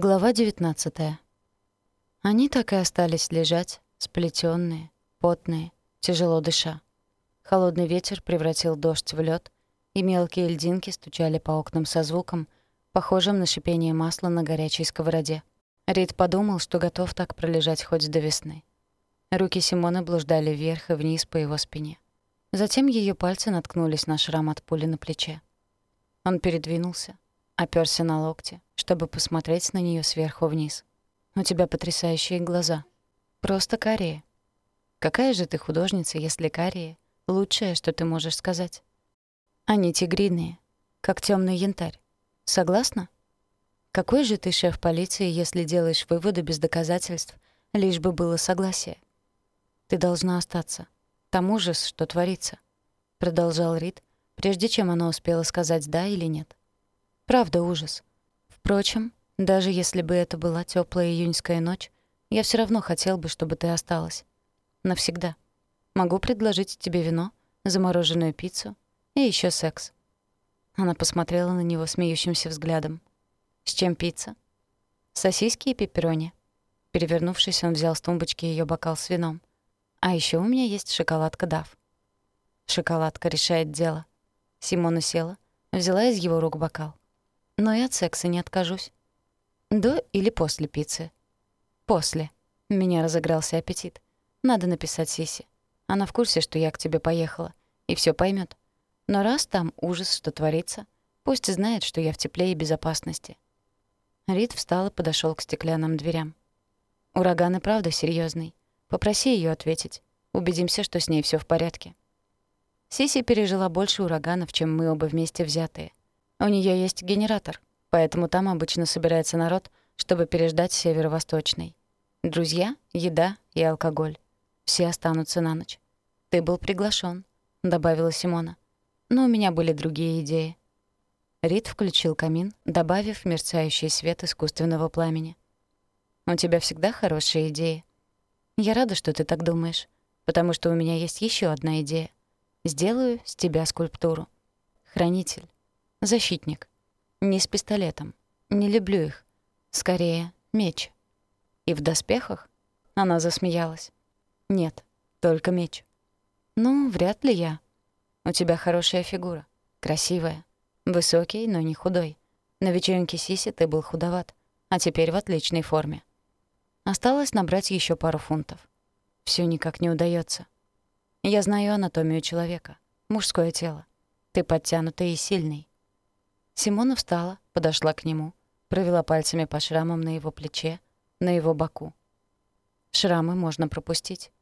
Глава 19. Они так и остались лежать, сплетенные, потные, тяжело дыша. Холодный ветер превратил дождь в лед, и мелкие льдинки стучали по окнам со звуком, похожим на шипение масла на горячей сковороде. Рид подумал, что готов так пролежать хоть до весны. Руки Симоны блуждали вверх и вниз по его спине. Затем ее пальцы наткнулись на шрам от пули на плече. Он передвинулся, оперся на локти, чтобы посмотреть на нее сверху вниз. «У тебя потрясающие глаза. Просто карие. Какая же ты художница, если карие — лучшее, что ты можешь сказать? Они тигриные, как темный янтарь. Согласна? Какой же ты шеф полиции, если делаешь выводы без доказательств, лишь бы было согласие? Ты должна остаться. Там ужас, что творится», — продолжал Рид, прежде чем она успела сказать «да» или «нет». «Правда ужас. Впрочем, даже если бы это была теплая июньская ночь, я все равно хотел бы, чтобы ты осталась. Навсегда. Могу предложить тебе вино, замороженную пиццу и еще секс». Она посмотрела на него смеющимся взглядом. «С чем пицца?» «Сосиски и пепперони». Перевернувшись, он взял с тумбочки ее бокал с вином. «А еще у меня есть шоколадка Дав». Шоколадка решает дело. Симона села, взяла из его рук бокал. Но и от секса не откажусь. До или после пиццы? После. Меня разыгрался аппетит. Надо написать Сиси. Она в курсе, что я к тебе поехала, и все поймет. Но раз там ужас, что творится, пусть знает, что я в тепле и безопасности. Рид встал и подошел к стеклянным дверям. Ураган и правда серьезный. Попроси ее ответить. Убедимся, что с ней все в порядке. Сиси пережила больше ураганов, чем мы оба вместе взятые. У нее есть генератор, поэтому там обычно собирается народ, чтобы переждать северо-восточный. Друзья, еда и алкоголь. Все останутся на ночь. Ты был приглашен, добавила Симона. Но у меня были другие идеи. Рид включил камин, добавив мерцающий свет искусственного пламени. «У тебя всегда хорошие идеи. Я рада, что ты так думаешь, потому что у меня есть еще одна идея. Сделаю с тебя скульптуру. Хранитель. Защитник. Не с пистолетом. Не люблю их. Скорее, меч. И в доспехах? Она засмеялась. Нет, только меч. Ну, вряд ли я. У тебя хорошая фигура. Красивая. Высокий, но не худой. На вечеринке Сиси ты был худоват, а теперь в отличной форме. Осталось набрать еще пару фунтов. Все никак не удается. Я знаю анатомию человека. Мужское тело. Ты подтянутый и сильный. Симона встала, подошла к нему, провела пальцами по шрамам на его плече, на его боку. Шрамы можно пропустить.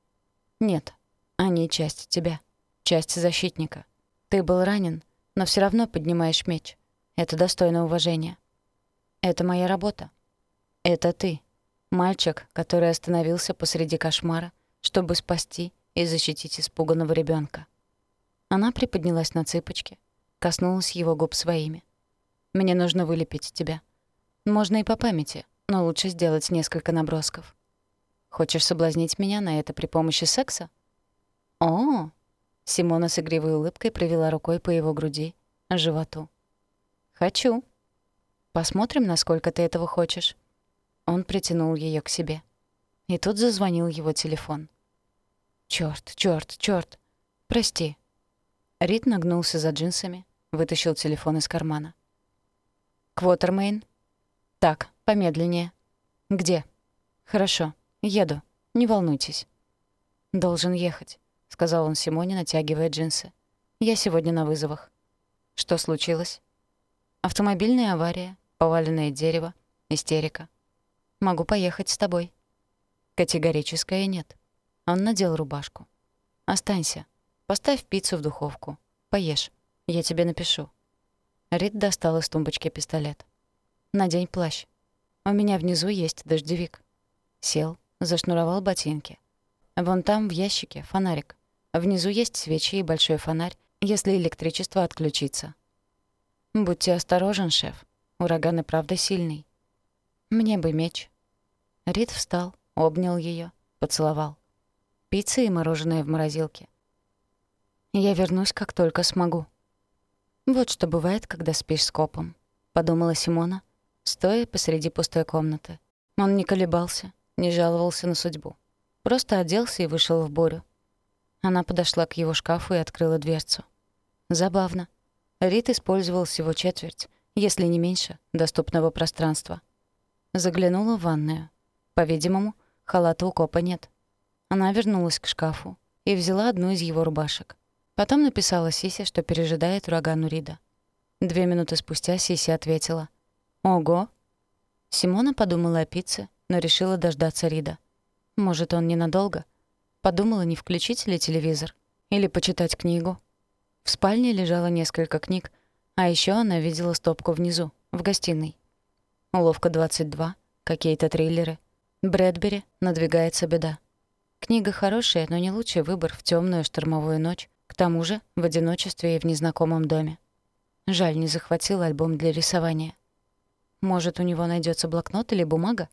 Нет, они часть тебя, часть защитника. Ты был ранен, но все равно поднимаешь меч. Это достойно уважения. Это моя работа. Это ты, мальчик, который остановился посреди кошмара, чтобы спасти и защитить испуганного ребенка. Она приподнялась на цыпочки, коснулась его губ своими. Мне нужно вылепить тебя. Можно и по памяти, но лучше сделать несколько набросков. Хочешь соблазнить меня на это при помощи секса? О, Симона с игривой улыбкой провела рукой по его груди, животу. Хочу. Посмотрим, насколько ты этого хочешь. Он притянул ее к себе. И тут зазвонил его телефон. Чёрт, чёрт, чёрт. Прости. Рид нагнулся за джинсами, вытащил телефон из кармана. Квотермейн. Так, помедленнее. Где? Хорошо, еду. Не волнуйтесь. Должен ехать, сказал он Симоне, натягивая джинсы. Я сегодня на вызовах. Что случилось? Автомобильная авария, поваленное дерево, истерика. Могу поехать с тобой. Категорическое нет. Он надел рубашку. Останься. Поставь пиццу в духовку. Поешь. Я тебе напишу. Рид достал из тумбочки пистолет. «Надень плащ. У меня внизу есть дождевик». Сел, зашнуровал ботинки. «Вон там, в ящике, фонарик. Внизу есть свечи и большой фонарь, если электричество отключится». «Будьте осторожен, шеф. Ураган и правда сильный». «Мне бы меч». Рид встал, обнял ее, поцеловал. Пицца и мороженое в морозилке. «Я вернусь, как только смогу». «Вот что бывает, когда спишь с копом», — подумала Симона, стоя посреди пустой комнаты. Он не колебался, не жаловался на судьбу. Просто оделся и вышел в Борю. Она подошла к его шкафу и открыла дверцу. Забавно. Рит использовал всего четверть, если не меньше, доступного пространства. Заглянула в ванную. По-видимому, халата у копа нет. Она вернулась к шкафу и взяла одну из его рубашек. Потом написала Сисе, что пережидает ураган Урида. Две минуты спустя Сиси ответила. «Ого!» Симона подумала о пицце, но решила дождаться Рида. Может, он ненадолго? Подумала, не включить ли телевизор. Или почитать книгу. В спальне лежало несколько книг, а еще она видела стопку внизу, в гостиной. Уловка 22, какие-то триллеры. Брэдбери «Надвигается беда». Книга хорошая, но не лучший выбор в темную штормовую ночь, к тому же в одиночестве и в незнакомом доме. Жаль, не захватил альбом для рисования. Может, у него найдется блокнот или бумага?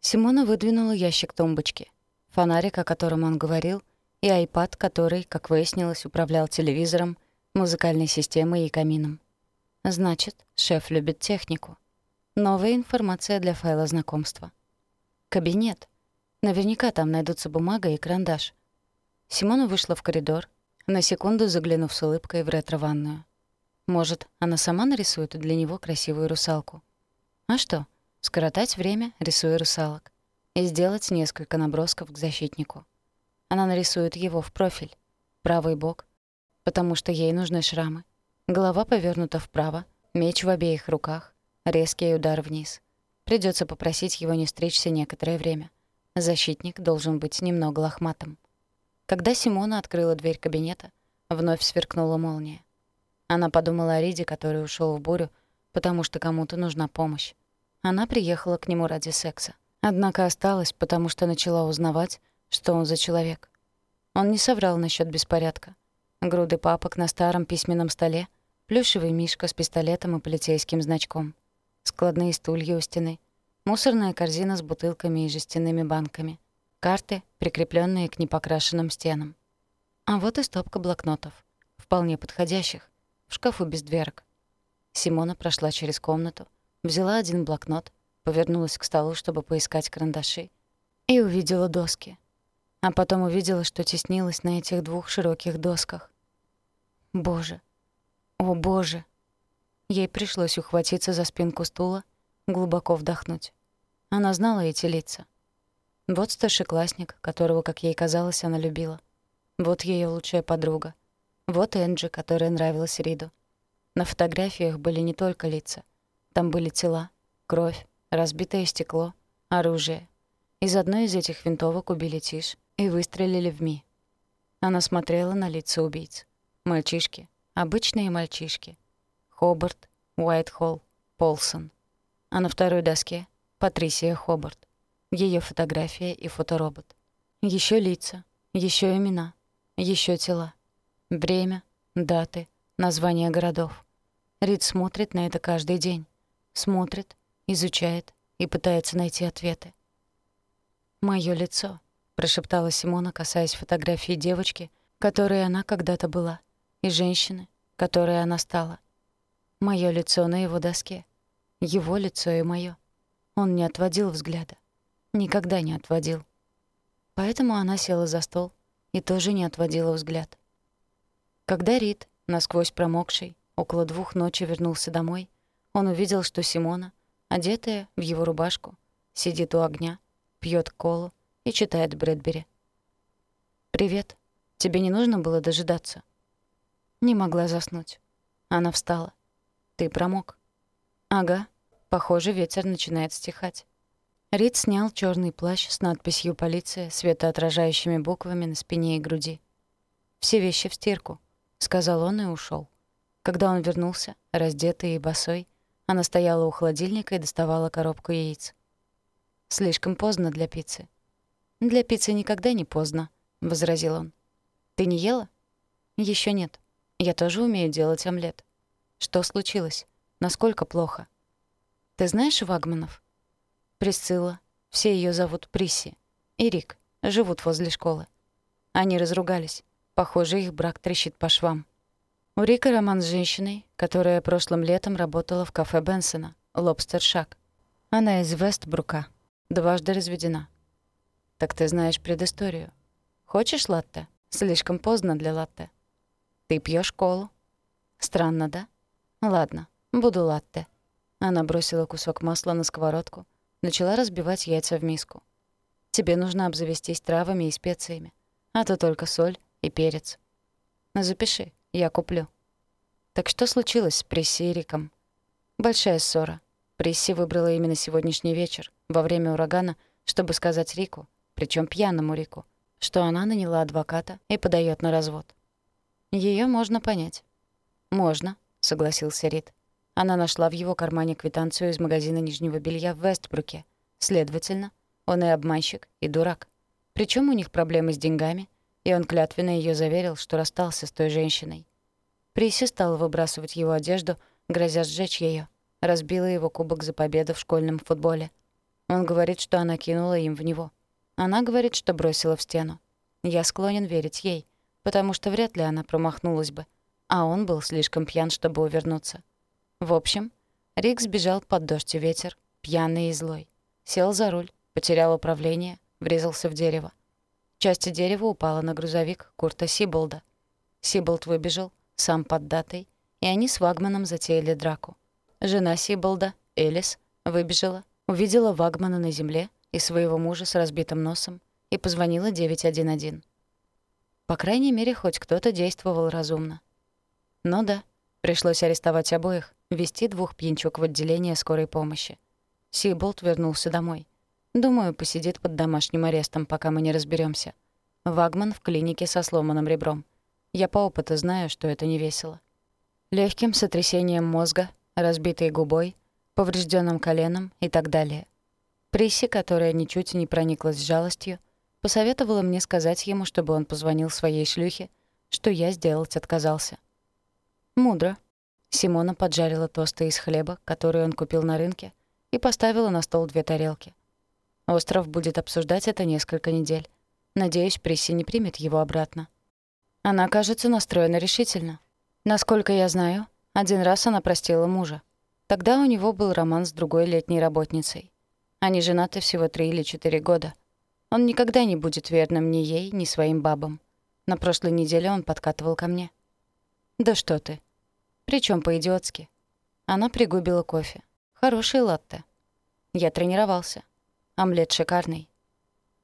Симона выдвинула ящик тумбочки. Фонарик, о котором он говорил, и айпад, который, как выяснилось, управлял телевизором, музыкальной системой и камином. Значит, шеф любит технику. Новая информация для файла знакомства. Кабинет. Наверняка там найдутся бумага и карандаш. Симона вышла в коридор, на секунду заглянув с улыбкой в ретро-ванную. Может, она сама нарисует для него красивую русалку. А что? скоротать время, рисуя русалок, и сделать несколько набросков к защитнику. Она нарисует его в профиль, правый бок, потому что ей нужны шрамы. Голова повернута вправо, меч в обеих руках, резкий удар вниз. Придется попросить его не стричься некоторое время. Защитник должен быть немного лохматым. Когда Симона открыла дверь кабинета, вновь сверкнула молния. Она подумала о Риде, который ушел в бурю, потому что кому-то нужна помощь. Она приехала к нему ради секса. Однако осталась, потому что начала узнавать, что он за человек. Он не соврал насчет беспорядка. Груды папок на старом письменном столе, плюшевый мишка с пистолетом и полицейским значком, складные стулья у стены, мусорная корзина с бутылками и жестяными банками, карты, прикрепленные к непокрашенным стенам. А вот и стопка блокнотов, вполне подходящих, в шкафу без дверок. Симона прошла через комнату, Взяла один блокнот, повернулась к столу, чтобы поискать карандаши, и увидела доски. А потом увидела, что теснилась на этих двух широких досках. Боже! О, боже! Ей пришлось ухватиться за спинку стула, глубоко вдохнуть. Она знала эти лица. Вот старшеклассник, которого, как ей казалось, она любила. Вот ее лучшая подруга. Вот Энджи, которая нравилась Риду. На фотографиях были не только лица. Там были тела, кровь, разбитое стекло, оружие. Из одной из этих винтовок убили Тиш и выстрелили в Ми. Она смотрела на лица убийц. Мальчишки, обычные мальчишки. Хобарт, Уайтхолл, Полсон. А на второй доске — Патрисия Хобарт. Ее фотография и фоторобот. Еще лица, еще имена, еще тела. Время, даты, названия городов. Рид смотрит на это каждый день смотрит, изучает и пытается найти ответы. «Моё лицо», — прошептала Симона, касаясь фотографии девочки, которой она когда-то была, и женщины, которой она стала. Моё лицо на его доске. Его лицо и моё. Он не отводил взгляда. Никогда не отводил. Поэтому она села за стол и тоже не отводила взгляд. Когда Рид, насквозь промокший, около двух ночи вернулся домой, он увидел, что Симона, одетая в его рубашку, сидит у огня, пьет колу и читает Брэдбери. «Привет. Тебе не нужно было дожидаться?» Не могла заснуть. Она встала. «Ты промок?» «Ага. Похоже, ветер начинает стихать». Рид снял черный плащ с надписью «Полиция» светоотражающими буквами на спине и груди. «Все вещи в стирку», — сказал он и ушел. Когда он вернулся, раздетый и босой, она стояла у холодильника и доставала коробку яиц. «Слишком поздно для пиццы». «Для пиццы никогда не поздно», — возразил он. «Ты не ела?» Еще нет. Я тоже умею делать омлет». «Что случилось? Насколько плохо?» «Ты знаешь Вагманов?» «Присцилла. Все ее зовут Присси. И Рик. Живут возле школы. Они разругались. Похоже, их брак трещит по швам. У Рика роман с женщиной, которая прошлым летом работала в кафе Бенсона, Лобстер-Шак. Она из Вестбрука. Дважды разведена. Так ты знаешь предысторию. Хочешь латте? Слишком поздно для латте. Ты пьешь колу. Странно, да? Ладно, буду латте. Она бросила кусок масла на сковородку, начала разбивать яйца в миску. Тебе нужно обзавестись травами и специями, а то только соль и перец. Запиши, я куплю. Так что случилось с Присси и Риком? Большая ссора. Присси выбрала именно сегодняшний вечер, во время урагана, чтобы сказать Рику, причем пьяному Рику, что она наняла адвоката и подает на развод. Ее можно понять. «Можно», — согласился Рид. Она нашла в его кармане квитанцию из магазина нижнего белья в Вестбруке. Следовательно, он и обманщик, и дурак. Причем у них проблемы с деньгами, и он клятвенно ее заверил, что расстался с той женщиной. Приси стала выбрасывать его одежду, грозя сжечь ее, разбила его кубок за победу в школьном футболе. Он говорит, что она кинула им в него. Она говорит, что бросила в стену. Я склонен верить ей, потому что вряд ли она промахнулась бы, а он был слишком пьян, чтобы увернуться. В общем, Рик сбежал под дождь и ветер, пьяный и злой. Сел за руль, потерял управление, врезался в дерево. Часть дерева упала на грузовик Курта Сиболда. Сиболд выбежал, сам под датой, и они с Вагманом затеяли драку. Жена Сиболда, Элис, выбежала, увидела Вагмана на земле и своего мужа с разбитым носом и позвонила 911. По крайней мере, хоть кто-то действовал разумно. Ну да, пришлось арестовать обоих, вести двух пьянчук в отделение скорой помощи. Сиболт вернулся домой. Думаю, посидит под домашним арестом, пока мы не разберемся. Вагман в клинике со сломанным ребром. Я по опыту знаю, что это не весело. Легким сотрясением мозга, разбитой губой, поврежденным коленом и так далее. Присси, которая ничуть не прониклась жалостью, посоветовала мне сказать ему, чтобы он позвонил своей шлюхе, что я сделать отказался. Мудро. Симона поджарила тосты из хлеба, который он купил на рынке, и поставила на стол две тарелки. Остров будет обсуждать это несколько недель. Надеюсь, Присси не примет его обратно. Она, кажется, настроена решительно. Насколько я знаю, один раз она простила мужа. Тогда у него был роман с другой летней работницей. Они женаты всего три или четыре года. Он никогда не будет верным ни ей, ни своим бабам. На прошлой неделе он подкатывал ко мне. «Да что ты. Причем по-идиотски. Она пригубила кофе. Хороший латте. Я тренировался. Омлет шикарный.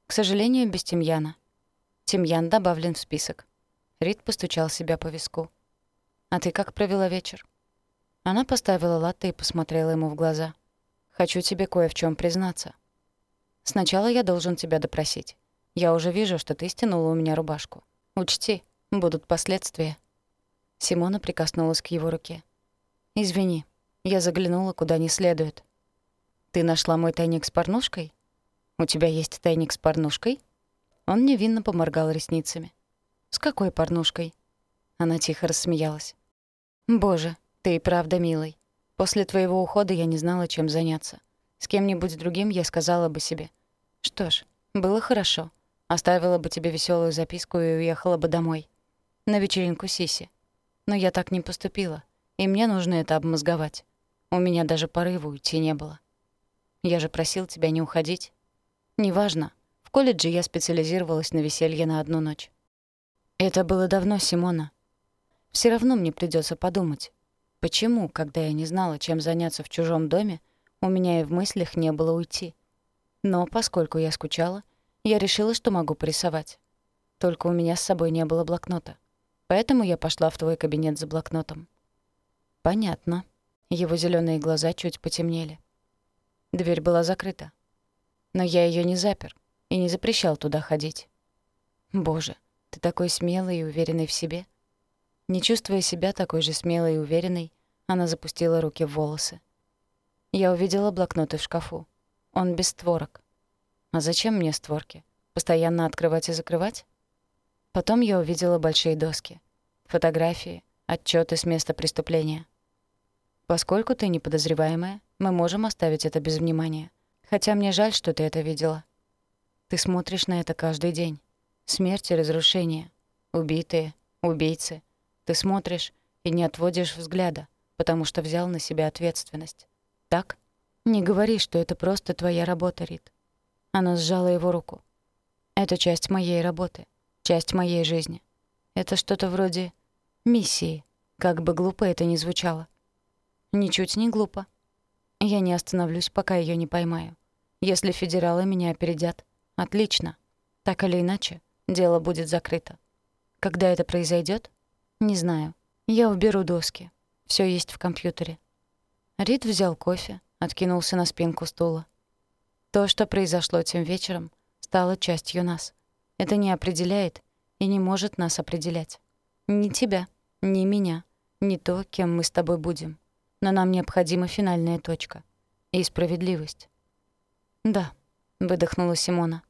К сожалению, без тимьяна. Тимьян добавлен в список. Рид постучал себя по виску. «А ты как провела вечер?» Она поставила латте и посмотрела ему в глаза. «Хочу тебе кое в чем признаться. Сначала я должен тебя допросить. Я уже вижу, что ты стянула у меня рубашку. Учти, будут последствия». Симона прикоснулась к его руке. «Извини, я заглянула куда не следует». «Ты нашла мой тайник с порнушкой?» «У тебя есть тайник с порнушкой?» Он невинно поморгал ресницами. «С какой порнушкой?» Она тихо рассмеялась. «Боже, ты и правда милый. После твоего ухода я не знала, чем заняться. С кем-нибудь другим я сказала бы себе. Что ж, было хорошо. Оставила бы тебе веселую записку и уехала бы домой. На вечеринку Сиси. Но я так не поступила, и мне нужно это обмозговать. У меня даже порыва уйти не было. Я же просил тебя не уходить. Неважно. В колледже я специализировалась на веселье на одну ночь. Это было давно, Симона. Все равно мне придется подумать, почему, когда я не знала, чем заняться в чужом доме, у меня и в мыслях не было уйти. Но поскольку я скучала, я решила, что могу порисовать. Только у меня с собой не было блокнота. Поэтому я пошла в твой кабинет за блокнотом. Понятно. Его зеленые глаза чуть потемнели. Дверь была закрыта. Но я ее не запер и не запрещал туда ходить. Боже, ты такой смелый и уверенный в себе. Не чувствуя себя такой же смелой и уверенной, она запустила руки в волосы. Я увидела блокноты в шкафу. Он без створок. А зачем мне створки? Постоянно открывать и закрывать? Потом я увидела большие доски. Фотографии, отчеты с места преступления. Поскольку ты не подозреваемая, мы можем оставить это без внимания. Хотя мне жаль, что ты это видела. Ты смотришь на это каждый день. Смерть и разрушение. Убитые, убийцы. Ты смотришь и не отводишь взгляда, потому что взял на себя ответственность. так? Не говори, что это просто твоя работа, Рит. Она сжала его руку. Это часть моей работы, часть моей жизни. Это что-то вроде миссии, как бы глупо это ни звучало. Ничуть не глупо. Я не остановлюсь, пока ее не поймаю. Если федералы меня опередят, отлично. Так или иначе, дело будет закрыто. Когда это произойдет? Не знаю. Я уберу доски. Все есть в компьютере. Рид взял кофе, откинулся на спинку стула. То, что произошло тем вечером, стало частью нас. Это не определяет и не может нас определять. Ни тебя, ни меня, ни то, кем мы с тобой будем. Но нам необходима финальная точка. И справедливость. «Да», — выдохнула Симона.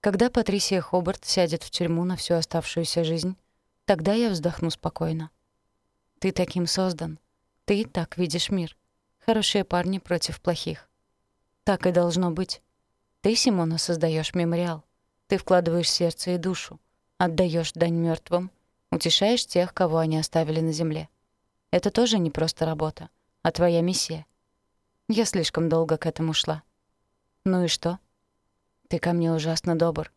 «Когда Патрисия Хобарт сядет в тюрьму на всю оставшуюся жизнь, тогда я вздохну спокойно. Ты таким создан. Ты так видишь мир. Хорошие парни против плохих. Так и должно быть. Ты, Симона, создаешь мемориал. Ты вкладываешь сердце и душу, отдаешь дань мертвым, утешаешь тех, кого они оставили на земле. Это тоже не просто работа, а твоя миссия. Я слишком долго к этому шла. Ну и что? Ты ко мне ужасно добр.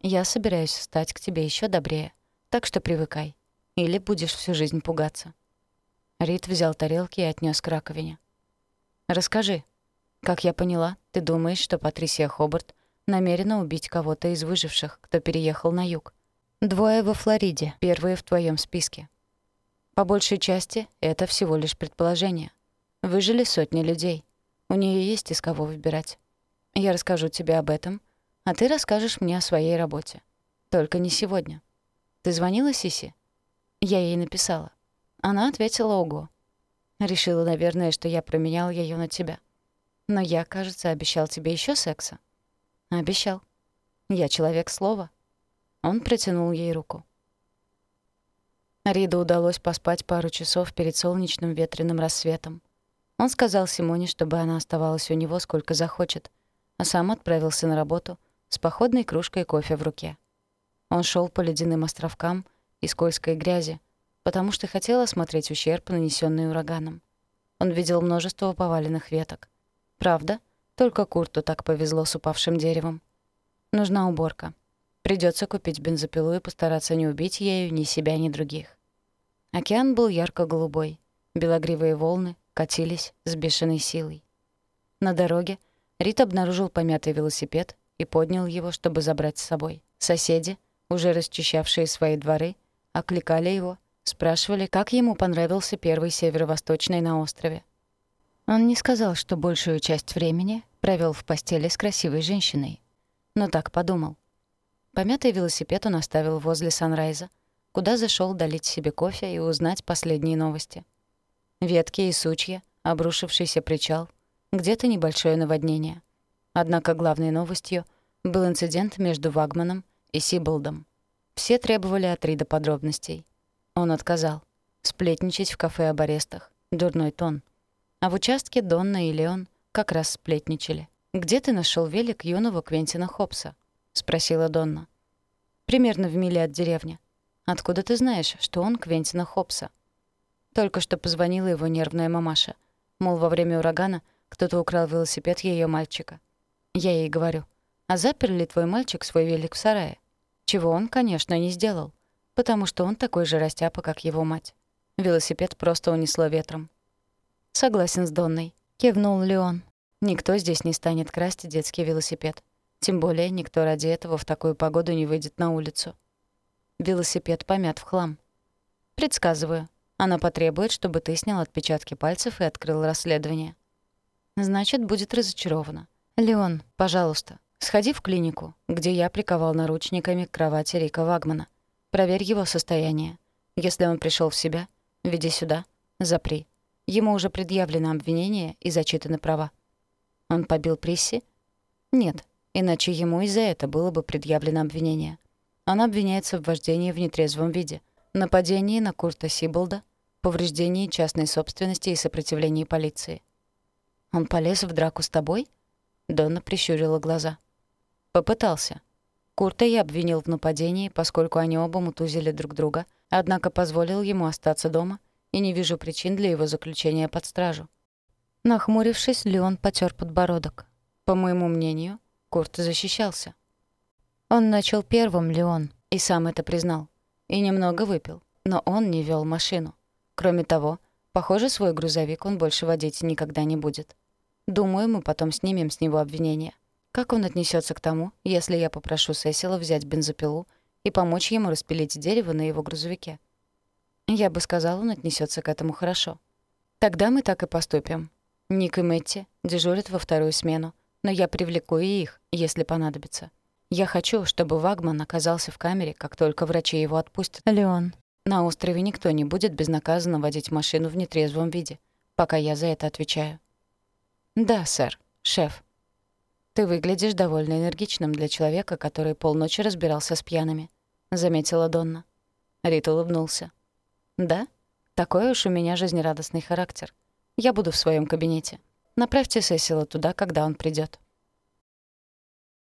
Я собираюсь стать к тебе еще добрее, так что привыкай. Или будешь всю жизнь пугаться. Рид взял тарелки и отнес к раковине. Расскажи. Как я поняла, ты думаешь, что Патрисия Хобарт намерена убить кого-то из выживших, кто переехал на юг. Двое во Флориде, первые в твоем списке. По большей части это всего лишь предположение. Выжили сотни людей. У нее есть из кого выбирать. Я расскажу тебе об этом, а ты расскажешь мне о своей работе. Только не сегодня. Ты звонила Сиси? Я ей написала. Она ответила «Ого». Решила, наверное, что я променял ее на тебя. Но я, кажется, обещал тебе еще секса. Обещал. Я человек слова. Он протянул ей руку. Риду удалось поспать пару часов перед солнечным ветреным рассветом. Он сказал Симоне, чтобы она оставалась у него сколько захочет, а сам отправился на работу с походной кружкой кофе в руке. Он шел по ледяным островкам и скользкой грязи, потому что хотел осмотреть ущерб, нанесенный ураганом. Он видел множество поваленных веток. Правда, только Курту так повезло с упавшим деревом. Нужна уборка. Придется купить бензопилу и постараться не убить ею ни себя, ни других. Океан был ярко-голубой. Белогривые волны катились с бешеной силой. На дороге Рит обнаружил помятый велосипед и поднял его, чтобы забрать с собой. Соседи, уже расчищавшие свои дворы, окликали его Спрашивали, как ему понравился первый северо-восточный на острове. Он не сказал, что большую часть времени провел в постели с красивой женщиной. Но так подумал. Помятый велосипед он оставил возле Санрайза, куда зашел долить себе кофе и узнать последние новости. Ветки и сучья, обрушившийся причал, где-то небольшое наводнение. Однако главной новостью был инцидент между Вагманом и Сиболдом. Все требовали от Рида подробностей. Он отказал. Сплетничать в кафе об арестах. Дурной тон. А в участке Донна и Леон как раз сплетничали. «Где ты нашел велик юного Квентина Хопса?» — спросила Донна. «Примерно в миле от деревни. Откуда ты знаешь, что он Квентина Хопса?» Только что позвонила его нервная мамаша. Мол, во время урагана кто-то украл велосипед ее мальчика. Я ей говорю, а запер ли твой мальчик свой велик в сарае? Чего он, конечно, не сделал потому что он такой же растяпа, как его мать. Велосипед просто унесло ветром. «Согласен с Донной», — кивнул Леон. «Никто здесь не станет красть детский велосипед. Тем более никто ради этого в такую погоду не выйдет на улицу. Велосипед помят в хлам. Предсказываю. Она потребует, чтобы ты снял отпечатки пальцев и открыл расследование. Значит, будет разочарована. Леон, пожалуйста, сходи в клинику, где я приковал наручниками к кровати Рика Вагмана. Проверь его состояние. Если он пришел в себя, веди сюда, запри. Ему уже предъявлено обвинение и зачитаны права. Он побил Присси? Нет, иначе ему и за это было бы предъявлено обвинение. Он обвиняется в вождении в нетрезвом виде, нападении на Курта Сиболда, повреждении частной собственности и сопротивлении полиции. «Он полез в драку с тобой?» Донна прищурила глаза. «Попытался. Курта я обвинил в нападении, поскольку они оба мутузили друг друга, однако позволил ему остаться дома и не вижу причин для его заключения под стражу. Нахмурившись, Леон потер подбородок. По моему мнению, Курт защищался. Он начал первым, Леон, и сам это признал. И немного выпил, но он не вел машину. Кроме того, похоже, свой грузовик он больше водить никогда не будет. Думаю, мы потом снимем с него обвинение. Как он отнесется к тому, если я попрошу Сесила взять бензопилу и помочь ему распилить дерево на его грузовике? Я бы сказал, он отнесется к этому хорошо. Тогда мы так и поступим. Ник и Мэтти дежурят во вторую смену, но я привлеку и их, если понадобится. Я хочу, чтобы Вагман оказался в камере, как только врачи его отпустят. Леон, на острове никто не будет безнаказанно водить машину в нетрезвом виде, пока я за это отвечаю. Да, сэр, шеф. Ты выглядишь довольно энергичным для человека, который полночи разбирался с пьяными, заметила Донна. Рит улыбнулся. Да? Такой уж у меня жизнерадостный характер. Я буду в своем кабинете. Направьте Сесила туда, когда он придет.